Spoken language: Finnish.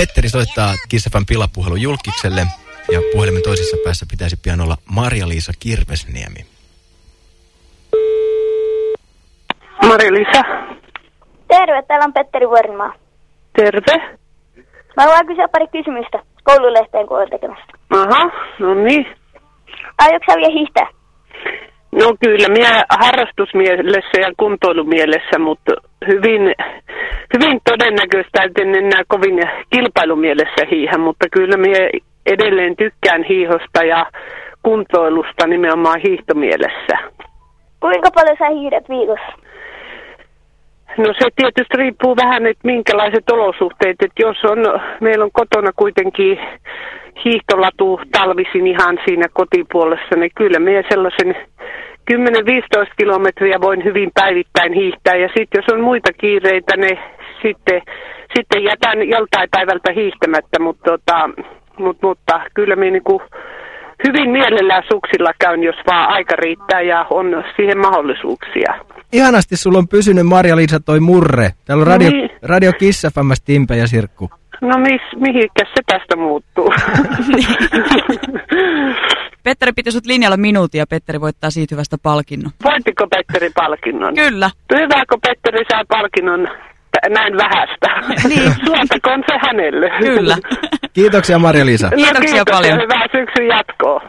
Petteri soittaa Kissafan pilapuhelun julkikselle ja puhelimen toisessa päässä pitäisi pian olla Marja-Liisa Kirvesniemi. Mari-Liisa. Terve, täällä on Petteri Vuorimaa. Terve. Mä haluan kysyä pari kysymystä koululehteen, kun olen tekemässä. Aha, no niin. Aiotko sä vielä hiihtää? No kyllä, minä harrastusmielessä ja kuntoilumielessä, mutta hyvin, hyvin todennäköistä, että en enää kovin kilpailumielessä hiihä, mutta kyllä minä edelleen tykkään hiihosta ja kuntoilusta nimenomaan hiihtomielessä. Kuinka paljon sä hiihdät viikossa? No se tietysti riippuu vähän, että minkälaiset olosuhteet. Että jos on, meillä on kotona kuitenkin hiihtolatu talvisin ihan siinä kotipuolessa, niin kyllä minä sellaisen 10-15 kilometriä voin hyvin päivittäin hiihtää. Ja sitten jos on muita kiireitä, niin sitten, sitten jätän joltain päivältä hiihtämättä. Mutta, tota, mutta, mutta kyllä minä niin hyvin mielellään suksilla käyn, jos vaan aika riittää ja on siihen mahdollisuuksia. Ihanasti sulla on pysynyt Marja-Liisa toi murre. Täällä on No Radio, niin. Radio Kissafammas Timpe ja Sirkku. No mis, mihinkä se tästä muuttuu? Petteri piti sut linjalla minuutin ja Petteri voittaa siitä hyvästä palkinnon. Voittiko Petteri palkinnon? Kyllä. Hyvä, kun Petteri saa palkinnon näin vähästä. Niin. Suotakoon se hänelle. Kyllä. Kiitoksia Marja-Liisa. No, Kiitoksia kiitos paljon. hyvää syksyn jatkoa.